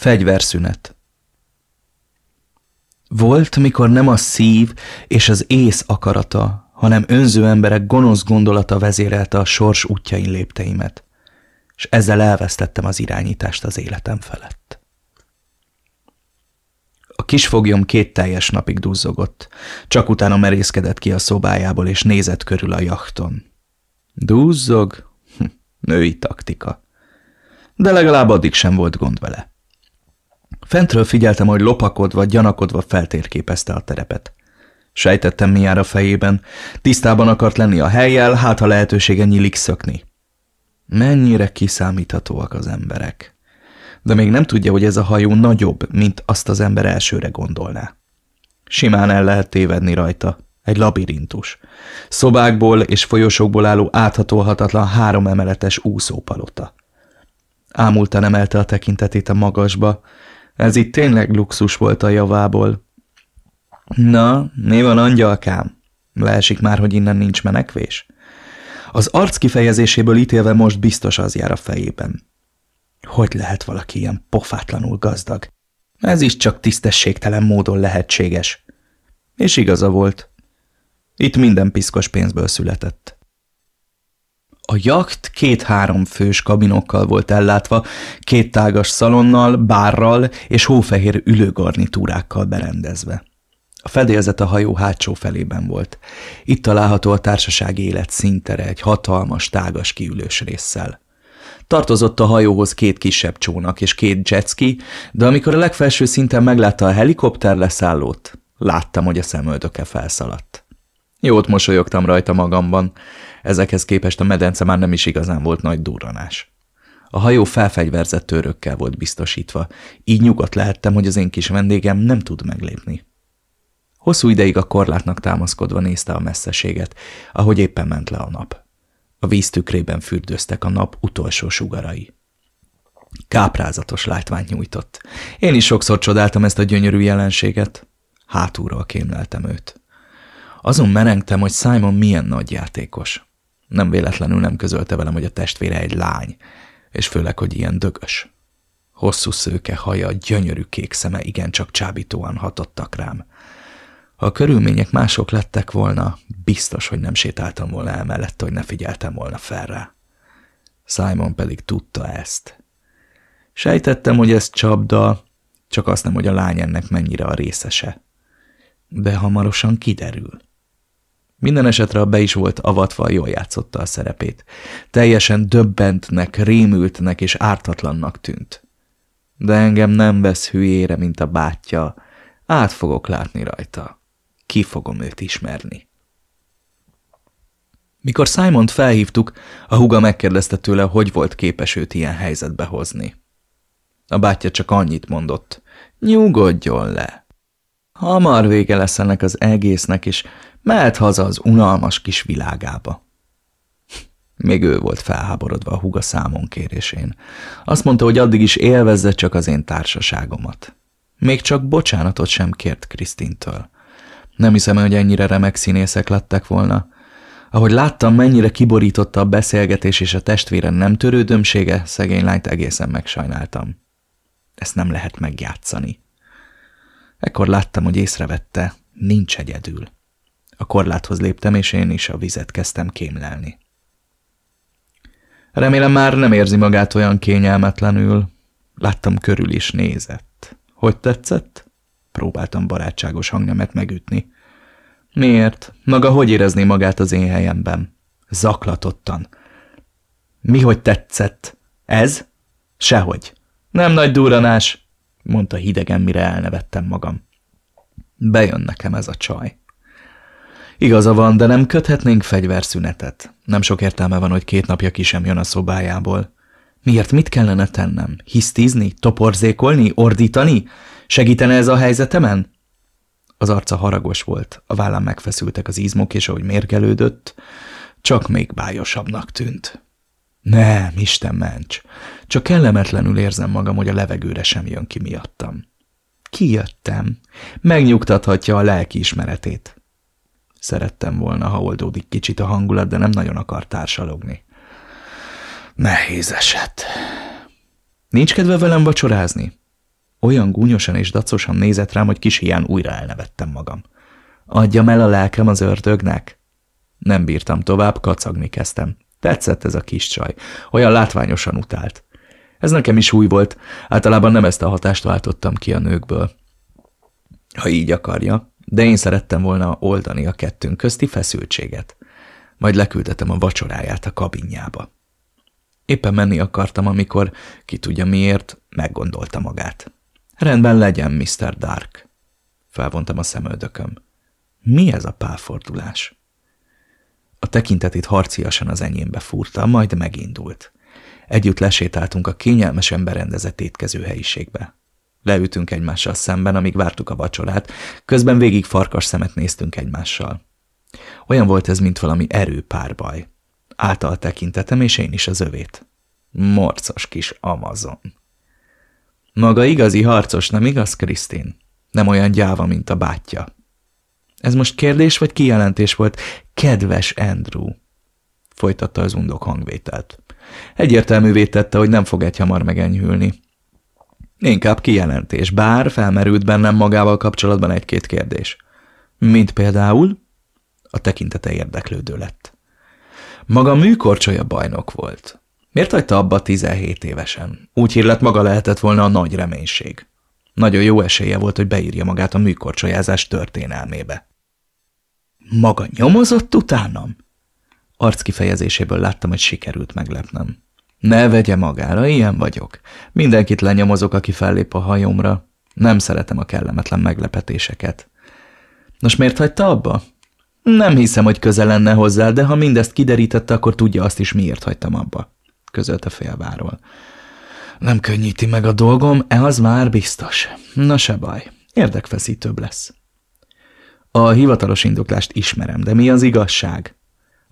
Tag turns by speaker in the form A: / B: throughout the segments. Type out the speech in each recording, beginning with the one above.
A: Fegyverszünet Volt, mikor nem a szív és az ész akarata, hanem önző emberek gonosz gondolata vezérelte a sors útjain lépteimet, és ezzel elvesztettem az irányítást az életem felett. A kisfoglyom két teljes napig duzzogott, csak utána merészkedett ki a szobájából, és nézett körül a jachton. Duzzog? Hm, női taktika. De legalább addig sem volt gond vele. Fentről figyeltem, hogy lopakodva, gyanakodva feltérképezte a terepet. Sejtettem, mi jár a fejében. Tisztában akart lenni a helyjel, hát ha lehetősége nyílik szökni. Mennyire kiszámíthatóak az emberek. De még nem tudja, hogy ez a hajó nagyobb, mint azt az ember elsőre gondolná. Simán el lehet tévedni rajta. Egy labirintus. Szobákból és folyosókból álló áthatolhatatlan három emeletes úszópalota. Ámultan emelte a tekintetét a magasba. Ez itt tényleg luxus volt a javából. Na, mi van, angyalkám? Leesik már, hogy innen nincs menekvés? Az arc kifejezéséből ítélve most biztos az jár a fejében. Hogy lehet valaki ilyen pofátlanul gazdag? Ez is csak tisztességtelen módon lehetséges. És igaza volt. Itt minden piszkos pénzből született. A jakt két-három fős kabinokkal volt ellátva, két tágas szalonnal, bárral és hófehér ülőgarnitúrákkal berendezve. A fedélzet a hajó hátsó felében volt. Itt található a társasági élet szintere egy hatalmas, tágas kiülős résszel. Tartozott a hajóhoz két kisebb csónak és két jetski, de amikor a legfelső szinten meglátta a helikopter leszállót, láttam, hogy a szemöldöke felszaladt. Jót mosolyogtam rajta magamban, ezekhez képest a medence már nem is igazán volt nagy durranás. A hajó felfegyverzett törökkel volt biztosítva, így nyugodt lehettem, hogy az én kis vendégem nem tud meglépni. Hosszú ideig a korlátnak támaszkodva nézte a messzeséget, ahogy éppen ment le a nap. A víz tükrében fürdőztek a nap utolsó sugarai. Káprázatos látványt nyújtott. Én is sokszor csodáltam ezt a gyönyörű jelenséget. Hátulról kémleltem őt. Azon merengtem, hogy Simon milyen nagy játékos. Nem véletlenül nem közölte velem, hogy a testvére egy lány, és főleg, hogy ilyen dögös. Hosszú szőke haja, gyönyörű kék szeme igencsak csábítóan hatottak rám. Ha a körülmények mások lettek volna, biztos, hogy nem sétáltam volna el mellett, hogy ne figyeltem volna fel rá. Simon pedig tudta ezt. Sejtettem, hogy ez csapda, csak azt nem, hogy a lány ennek mennyire a részese. De hamarosan kiderül. Minden esetre be is volt avatva, jól játszotta a szerepét. Teljesen döbbentnek, rémültnek és ártatlannak tűnt. De engem nem vesz hülyére, mint a bátyja. Át fogok látni rajta ki fogom őt ismerni. Mikor Simont felhívtuk, a huga megkérdezte tőle, hogy volt képes őt ilyen helyzetbe hozni. A bátyja csak annyit mondott, nyugodjon le. Hamar vége lesz ennek az egésznek, és mehet haza az unalmas kis világába. Még ő volt felháborodva a huga számon kérésén. Azt mondta, hogy addig is élvezze csak az én társaságomat. Még csak bocsánatot sem kért Krisztintől. Nem hiszem, hogy ennyire remek színészek lettek volna. Ahogy láttam, mennyire kiborította a beszélgetés és a testvére nem törődömsége, szegény lányt egészen megsajnáltam. Ezt nem lehet megjátszani. Ekkor láttam, hogy észrevette, nincs egyedül. A korláthoz léptem, és én is a vizet kezdtem kémlelni. Remélem már nem érzi magát olyan kényelmetlenül. Láttam körül is nézett. Hogy tetszett? Próbáltam barátságos hangnemet megütni. Miért? Maga hogy érezné magát az én helyemben? Zaklatottan. Mi hogy tetszett? Ez? Sehogy. Nem nagy duranás, mondta hidegen, mire elnevettem magam. Bejön nekem ez a csaj. Igaza van, de nem köthetnénk fegyverszünetet. Nem sok értelme van, hogy két napja ki sem jön a szobájából. Miért mit kellene tennem? Hisztizni? Toporzékolni? Ordítani? Segítene ez a helyzetemen? Az arca haragos volt, a vállán megfeszültek az izmok, és ahogy mérgelődött, csak még bájosabbnak tűnt. Nem, Isten ments, csak kellemetlenül érzem magam, hogy a levegőre sem jön ki miattam. Kijöttem. Megnyugtathatja a lelki ismeretét. Szerettem volna, ha oldódik kicsit a hangulat, de nem nagyon akar társalogni. Nehéz eset. Nincs kedve velem vacsorázni? Olyan gúnyosan és dacosan nézett rám, hogy kis hián újra elnevettem magam. Adjam el a lelkem az ördögnek? Nem bírtam tovább, kacagni kezdtem. Tetszett ez a kis csaj. Olyan látványosan utált. Ez nekem is új volt. Általában nem ezt a hatást váltottam ki a nőkből. Ha így akarja, de én szerettem volna oldani a kettőnk közti feszültséget. Majd leküldetem a vacsoráját a kabinjába. Éppen menni akartam, amikor, ki tudja miért, meggondolta magát. Rendben legyen, Mr. Dark. Felvontam a szemöldököm. Mi ez a pálfordulás? A tekintetét harciasan az enyémbe fúrta, majd megindult. Együtt lesétáltunk a kényelmesen berendezett étkező helyiségbe. Leültünk egymással szemben, amíg vártuk a vacsorát, közben végig farkas szemet néztünk egymással. Olyan volt ez, mint valami erőpárbaj. Állt a tekintetem, és én is az övét. Morcos kis Amazon. Maga igazi harcos, nem igaz, Krisztin? Nem olyan gyáva, mint a bátyja. Ez most kérdés vagy kijelentés volt? Kedves Andrew! Folytatta az undok hangvételt. Egyértelművé tette, hogy nem fog egy hamar megenyhülni. Inkább kijelentés, bár felmerült bennem magával kapcsolatban egy-két kérdés. Mint például? A tekintete érdeklődő lett. Maga műkorcsolya bajnok volt. Miért hagyta abba 17 évesen? Úgy hír maga lehetett volna a nagy reménység. Nagyon jó esélye volt, hogy beírja magát a műkorcsolyázás történelmébe. Maga nyomozott utánam? Arckifejezéséből láttam, hogy sikerült meglepnem. Ne vegye magára, ilyen vagyok. Mindenkit lenyomozok, aki fellép a hajomra. Nem szeretem a kellemetlen meglepetéseket. Nos, miért hagyta abba? Nem hiszem, hogy köze lenne hozzá, de ha mindezt kiderítette, akkor tudja azt is, miért hagytam abba. Közölte félváról. Nem könnyíti meg a dolgom, e az már biztos. Na se baj, érdekfeszítőbb lesz. A hivatalos indoklást ismerem, de mi az igazság?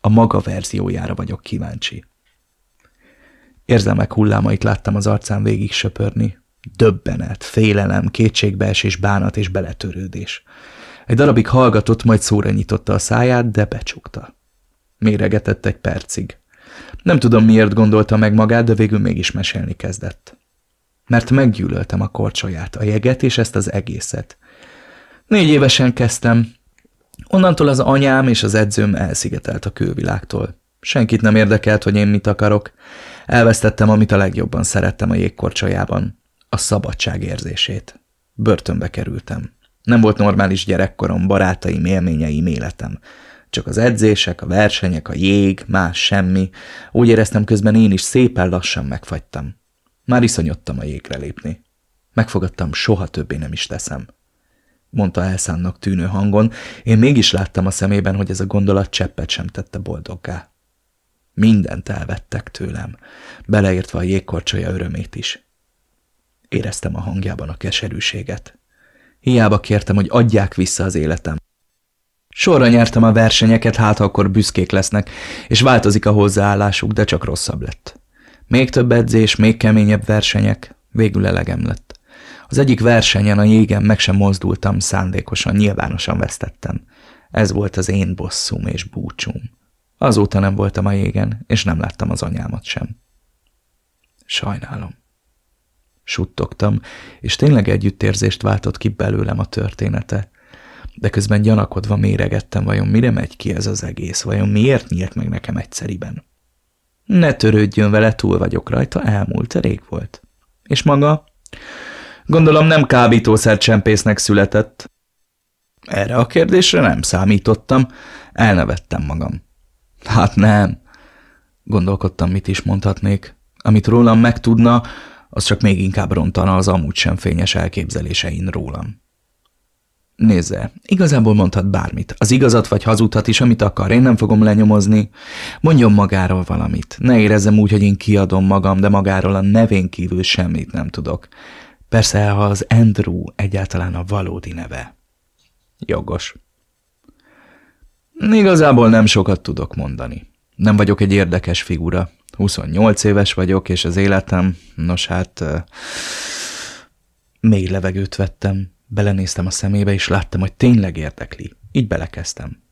A: A maga verziójára vagyok kíváncsi. Érzelmek hullámait láttam az arcán végig söpörni. Döbbenet, félelem, kétségbeesés, bánat és beletörődés. Egy darabig hallgatott, majd szóra nyitotta a száját, de becsukta. Méregetett egy percig. Nem tudom, miért gondolta meg magát, de végül mégis mesélni kezdett. Mert meggyűlöltem a korcsolyát, a jeget és ezt az egészet. Négy évesen kezdtem. Onnantól az anyám és az edzőm elszigetelt a külvilágtól. Senkit nem érdekelt, hogy én mit akarok. Elvesztettem, amit a legjobban szerettem a jégkorcsolyában. A szabadság érzését. Börtönbe kerültem. Nem volt normális gyerekkorom, barátaim, élményeim, életem. Csak az edzések, a versenyek, a jég, más semmi. Úgy éreztem közben én is szépen lassan megfagytam. Már iszonyodtam a jégre lépni. Megfogadtam, soha többé nem is teszem. Mondta elszánnak tűnő hangon, én mégis láttam a szemében, hogy ez a gondolat cseppet sem tette boldoggá. Mindent elvettek tőlem, beleértve a jégkorcsolya örömét is. Éreztem a hangjában a keserűséget. Hiába kértem, hogy adják vissza az életem. Sorra nyertem a versenyeket, hát akkor büszkék lesznek, és változik a hozzáállásuk, de csak rosszabb lett. Még több edzés, még keményebb versenyek, végül elegem lett. Az egyik versenyen a jégen meg sem mozdultam, szándékosan, nyilvánosan vesztettem. Ez volt az én bosszum és búcsúm. Azóta nem voltam a jégen, és nem láttam az anyámat sem. Sajnálom. Suttogtam, és tényleg együttérzést váltott ki belőlem a története. De közben gyanakodva méregettem, vajon mire megy ki ez az egész, vajon miért nyílt meg nekem egyszeriben. Ne törődjön vele, túl vagyok rajta, elmúlt, rég volt. És maga? Gondolom nem kábítószercsempésznek született. Erre a kérdésre nem számítottam, elnevettem magam. Hát nem. Gondolkodtam, mit is mondhatnék. Amit rólam megtudna, az csak még inkább rontana az amúgy sem fényes elképzelésein rólam. Nézze, igazából mondhat bármit. Az igazat vagy hazudhat is, amit akar. Én nem fogom lenyomozni. Mondjon magáról valamit. Ne érezzem úgy, hogy én kiadom magam, de magáról a nevén kívül semmit nem tudok. Persze, ha az Andrew egyáltalán a valódi neve. Jogos. Igazából nem sokat tudok mondani. Nem vagyok egy érdekes figura. 28 éves vagyok, és az életem, nos hát, mély levegőt vettem, belenéztem a szemébe, és láttam, hogy tényleg érdekli. Így belekezdtem.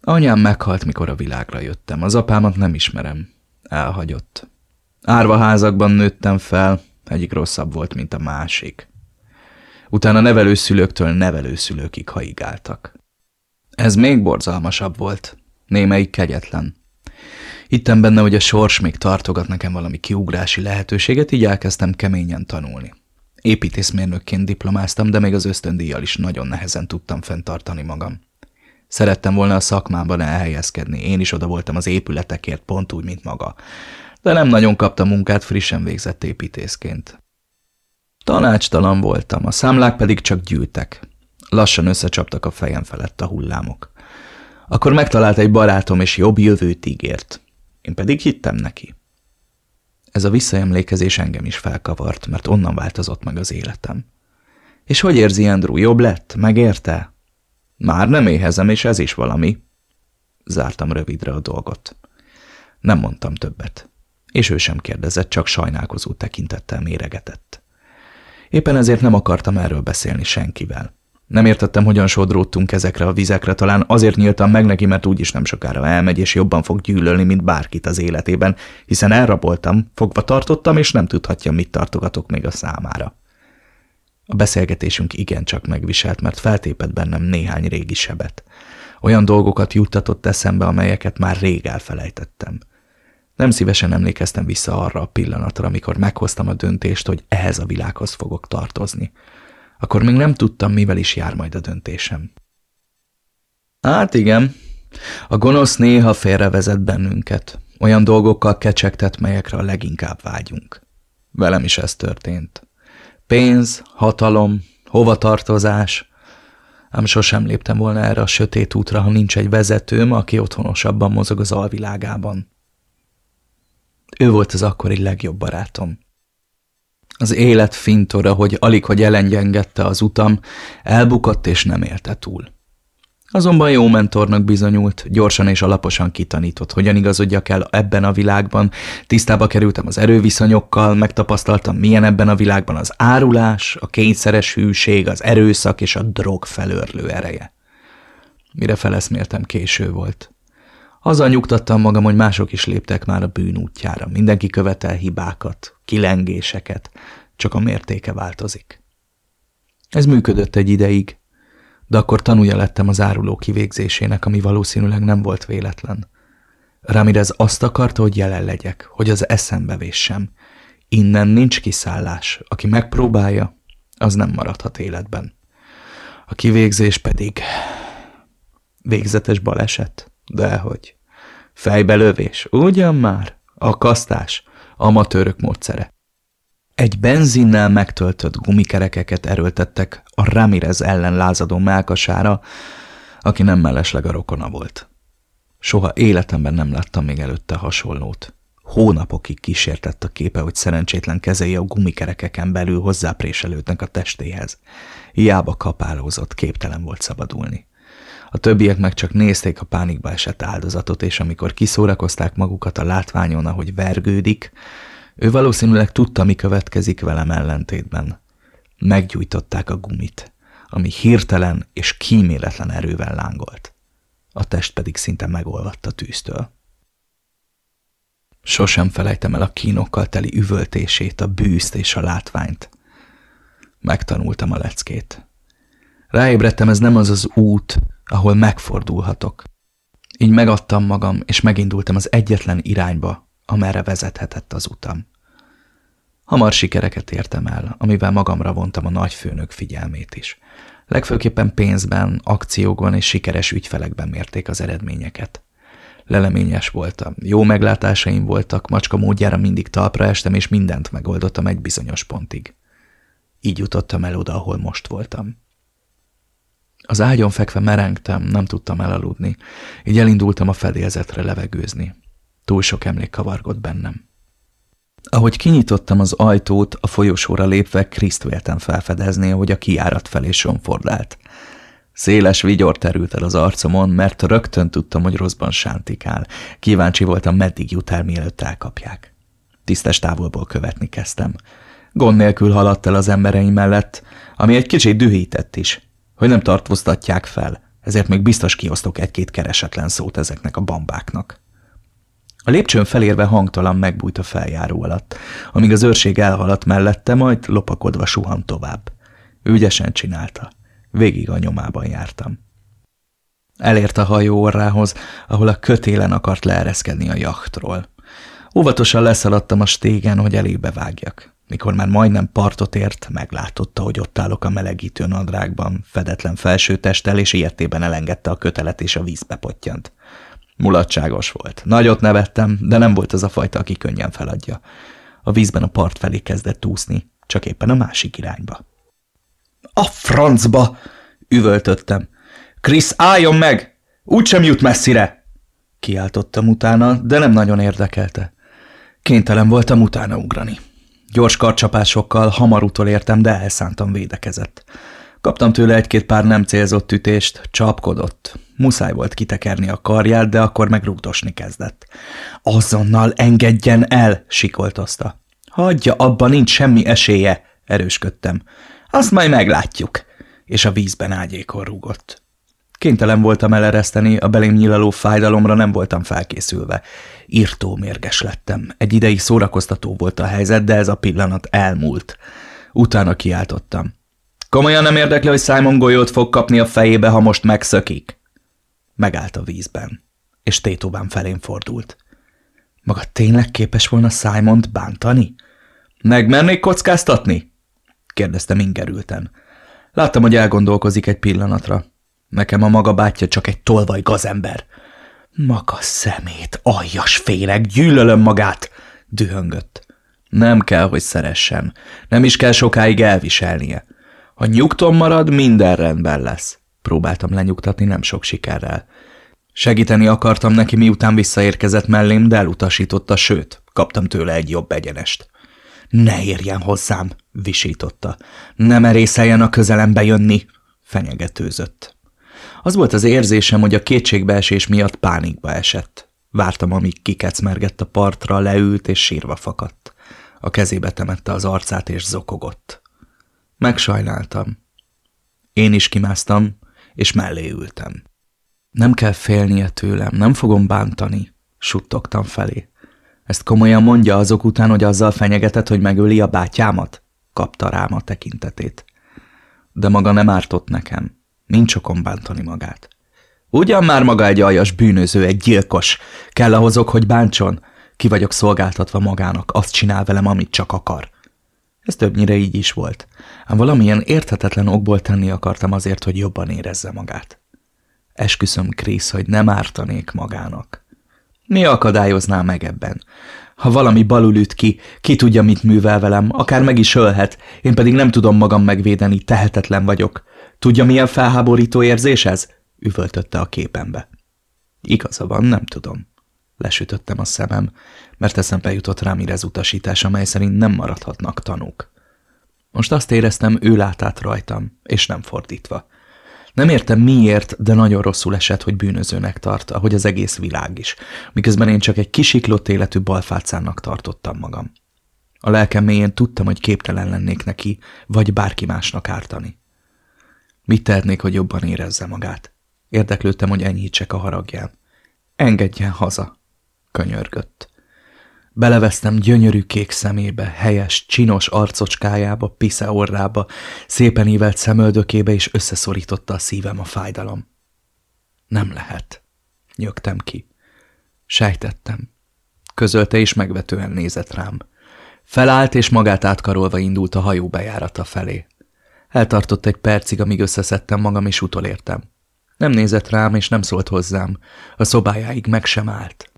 A: Anyám meghalt, mikor a világra jöttem. Az apámat nem ismerem. Elhagyott. Árvaházakban nőttem fel, egyik rosszabb volt, mint a másik. Utána nevelőszülőktől nevelőszülőkig haigáltak. Ez még borzalmasabb volt, némelyik kegyetlen. Hittem benne, hogy a sors még tartogat nekem valami kiugrási lehetőséget, így elkezdtem keményen tanulni. Építészmérnökként diplomáztam, de még az ösztöndíjjal is nagyon nehezen tudtam fenntartani magam. Szerettem volna a szakmában elhelyezkedni, én is oda voltam az épületekért, pont úgy, mint maga. De nem nagyon kaptam munkát frissen végzett építészként. Tanácstalan voltam, a számlák pedig csak gyűltek. Lassan összecsaptak a fejem felett a hullámok. Akkor megtalált egy barátom, és jobb jövőt ígért. Én pedig hittem neki. Ez a visszaemlékezés engem is felkavart, mert onnan változott meg az életem. És hogy érzi Andrew, jobb lett? Megérte? Már nem éhezem, és ez is valami. Zártam rövidre a dolgot. Nem mondtam többet. És ő sem kérdezett, csak sajnálkozó tekintettel méregetett. Éppen ezért nem akartam erről beszélni senkivel. Nem értettem, hogyan sodródtunk ezekre a vizekre, talán azért nyíltam meg neki, mert úgyis nem sokára elmegy, és jobban fog gyűlölni, mint bárkit az életében, hiszen elraboltam, fogva tartottam, és nem tudhatja, mit tartogatok még a számára. A beszélgetésünk igencsak megviselt, mert feltépett bennem néhány régi sebet. Olyan dolgokat juttatott eszembe, amelyeket már rég elfelejtettem. Nem szívesen emlékeztem vissza arra a pillanatra, amikor meghoztam a döntést, hogy ehhez a világhoz fogok tartozni. Akkor még nem tudtam, mivel is jár majd a döntésem. Hát igen, a gonosz néha félrevezet bennünket, olyan dolgokkal kecsegtet, melyekre a leginkább vágyunk. Velem is ez történt. Pénz, hatalom, hovatartozás. Ám sosem léptem volna erre a sötét útra, ha nincs egy vezetőm, aki otthonosabban mozog az alvilágában. Ő volt az akkori legjobb barátom. Az élet fintora, hogy alig, hogy elengyengette az utam, elbukott és nem élte túl. Azonban jó mentornak bizonyult, gyorsan és alaposan kitanított, hogyan igazodjak el ebben a világban, tisztába kerültem az erőviszonyokkal, megtapasztaltam, milyen ebben a világban az árulás, a kényszeres hűség, az erőszak és a drog felörlő ereje. Mire feleszméltem, késő volt. Azzal nyugtattam magam, hogy mások is léptek már a bűn útjára. Mindenki követel hibákat, kilengéseket, csak a mértéke változik. Ez működött egy ideig, de akkor tanulja lettem az áruló kivégzésének, ami valószínűleg nem volt véletlen. Ramirez azt akarta, hogy jelen legyek, hogy az eszembe véssem. Innen nincs kiszállás. Aki megpróbálja, az nem maradhat életben. A kivégzés pedig végzetes baleset. Dehogy. Fejbelövés, ugyan már? Akasztás, amatőrök módszere. Egy benzinnel megtöltött gumikerekeket erőltettek a Ramirez ellen lázadó melkasára, aki nem mellesleg a rokona volt. Soha életemben nem láttam még előtte hasonlót. Hónapokig kísértett a képe, hogy szerencsétlen kezei a gumikerekeken belül hozzápréselődnek a testéhez. Hiába kapálózott, képtelen volt szabadulni. A többiek meg csak nézték a pánikba esett áldozatot, és amikor kiszórakozták magukat a látványon, ahogy vergődik, ő valószínűleg tudta, mi következik velem ellentétben. Meggyújtották a gumit, ami hirtelen és kíméletlen erővel lángolt. A test pedig szinte megolvadt a tűztől. Sosem felejtem el a kínokkal teli üvöltését, a bűzt és a látványt. Megtanultam a leckét. Ráébredtem, ez nem az az út, ahol megfordulhatok. Így megadtam magam, és megindultam az egyetlen irányba, amerre vezethetett az utam. Hamar sikereket értem el, amivel magamra vontam a nagyfőnök figyelmét is. Legfőképpen pénzben, akciókban és sikeres ügyfelekben mérték az eredményeket. Leleményes voltam, jó meglátásaim voltak, macska módjára mindig talpra estem, és mindent megoldottam egy bizonyos pontig. Így jutottam el oda, ahol most voltam. Az ágyon fekve merengtem, nem tudtam elaludni, így elindultam a fedélzetre levegőzni. Túl sok emlék kavargott bennem. Ahogy kinyitottam az ajtót, a folyosóra lépve Kriszt véltem felfedezni, hogy a kiárat felé sonfordált. Széles vigyor terült el az arcomon, mert rögtön tudtam, hogy rosszban sántikál. Kíváncsi voltam, meddig jut el, mielőtt elkapják. Tisztes távolból követni kezdtem. Gond nélkül haladt el az embereim mellett, ami egy kicsit dühített is hogy nem tartóztatják fel, ezért még biztos kiosztok egy-két keresetlen szót ezeknek a bambáknak. A lépcsőn felérve hangtalan megbújt a feljáró alatt, amíg az őrség elhaladt mellette, majd lopakodva suhant tovább. Ügyesen csinálta. Végig a nyomában jártam. Elért a hajó orrához, ahol a kötélen akart leereszkedni a jachtról. Óvatosan leszaladtam a stégen, hogy elébe vágjak. Mikor már majdnem partot ért, meglátotta, hogy ott állok a melegítő nadrágban, fedetlen felsőtesttel, és ilyetében elengedte a kötelet, és a vízbe pottyant. Mulatságos volt. Nagyot nevettem, de nem volt az a fajta, aki könnyen feladja. A vízben a part felé kezdett úszni, csak éppen a másik irányba. A francba! üvöltöttem. Krisz, álljon meg! Úgysem jut messzire! Kiáltottam utána, de nem nagyon érdekelte. Kénytelen voltam utána ugrani. Gyors karcsapásokkal hamar utolértem, de elszántam védekezett. Kaptam tőle egy-két pár nem célzott ütést, csapkodott. Muszáj volt kitekerni a karját, de akkor megrúgdosni kezdett. Azonnal engedjen el, sikoltozta. Hagyja, abban nincs semmi esélye, erősködtem. Azt majd meglátjuk. És a vízben ágyékon rúgott. Kénytelen voltam elereszteni, a belém nyilaló fájdalomra nem voltam felkészülve. Írtó mérges lettem. Egy ideig szórakoztató volt a helyzet, de ez a pillanat elmúlt. Utána kiáltottam. Komolyan nem érdekli, hogy Simon golyót fog kapni a fejébe, ha most megszökik? Megállt a vízben, és tétóban felén fordult. Maga tényleg képes volna Simont bántani? Megmernék kockáztatni? kérdeztem ingerülten. Láttam, hogy elgondolkozik egy pillanatra. Nekem a maga bátyja csak egy tolvaj gazember. Maga szemét, aljas féreg, gyűlölöm magát, dühöngött. Nem kell, hogy szeressen. Nem is kell sokáig elviselnie. Ha nyugton marad, minden rendben lesz. Próbáltam lenyugtatni nem sok sikerrel. Segíteni akartam neki, miután visszaérkezett mellém, de elutasította, sőt, kaptam tőle egy jobb egyenest. Ne érjen hozzám, visította. Ne merészeljen a közelembe jönni, fenyegetőzött. Az volt az érzésem, hogy a kétségbeesés miatt pánikba esett. Vártam, amíg kikecmergett a partra, leült és sírva fakadt. A kezébe temette az arcát és zokogott. Megsajnáltam. Én is kimásztam, és mellé ültem. Nem kell félnie tőlem, nem fogom bántani, suttogtam felé. Ezt komolyan mondja azok után, hogy azzal fenyegetett, hogy megöli a bátyámat? Kapta rám a tekintetét. De maga nem ártott nekem. Nincs okom bántani magát. Ugyan már maga egy aljas bűnöző, egy gyilkos. Kell ahhozok, hogy bántson? Ki vagyok szolgáltatva magának, azt csinál velem, amit csak akar. Ez többnyire így is volt. Ám valamilyen érthetetlen okból tenni akartam azért, hogy jobban érezze magát. Esküszöm, Krisz, hogy nem ártanék magának. Mi akadályozná meg ebben? Ha valami balul üt ki, ki tudja, mit művel velem, akár meg is ölhet, én pedig nem tudom magam megvédeni, tehetetlen vagyok. Tudja, milyen felháborító érzés ez? Üvöltötte a képembe. Igaza van, nem tudom. Lesütöttem a szemem, mert eszembe jutott rám Irez utasítás, amely szerint nem maradhatnak tanúk. Most azt éreztem, ő lát át rajtam, és nem fordítva. Nem értem miért, de nagyon rosszul esett, hogy bűnözőnek tart, ahogy az egész világ is, miközben én csak egy kisiklott életű balfácának tartottam magam. A lelkem mélyén tudtam, hogy képtelen lennék neki, vagy bárki másnak ártani. Mit tehetnék, hogy jobban érezze magát? Érdeklődtem, hogy enyhítsek a haragján. Engedjen haza, könyörgött. Belevesztem gyönyörű kék szemébe, helyes, csinos arcocskájába, pisze orrába, szépen ívelt szemöldökébe, és összeszorította a szívem a fájdalom. Nem lehet. Nyögtem ki. Sejtettem. Közölte és megvetően nézett rám. Felállt és magát átkarolva indult a hajó bejárata felé. Eltartott egy percig, amíg összeszedtem magam és utolértem. Nem nézett rám és nem szólt hozzám. A szobájáig meg sem állt.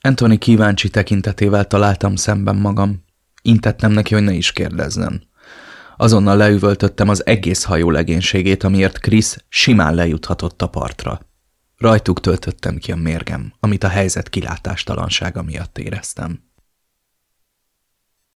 A: Anthony kíváncsi tekintetével találtam szemben magam. Intettem neki, hogy ne is kérdezzen. Azonnal leüvöltöttem az egész hajó legénységét, amiért Krisz simán lejuthatott a partra. Rajtuk töltöttem ki a mérgem, amit a helyzet kilátástalansága miatt éreztem.